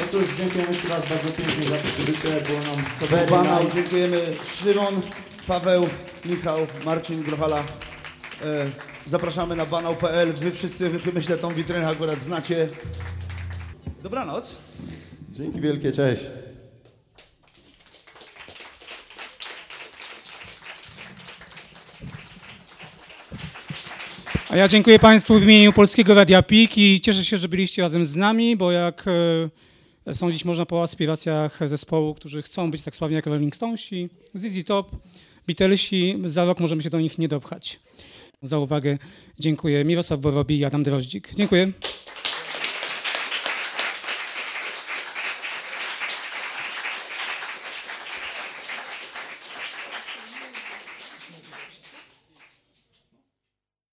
No cóż, dziękuję jeszcze raz bardzo pięknie za przybycie, było nam To very nice. Dziękujemy Szymon, Paweł, Michał, Marcin Grochala. E, zapraszamy na banał.pl. Wy wszyscy, wy myślę, tą witrynę akurat znacie. Dobranoc. Dzięki wielkie, cześć. A ja dziękuję Państwu w imieniu Polskiego Radia PIK i cieszę się, że byliście razem z nami, bo jak e, sądzić można po aspiracjach zespołu, którzy chcą być tak sławni jak Rolling Stonesi, ZZ Top, Beatlesi, za rok możemy się do nich nie dopchać. Za uwagę dziękuję. Mirosław Worobi i Adam Droździk. Dziękuję.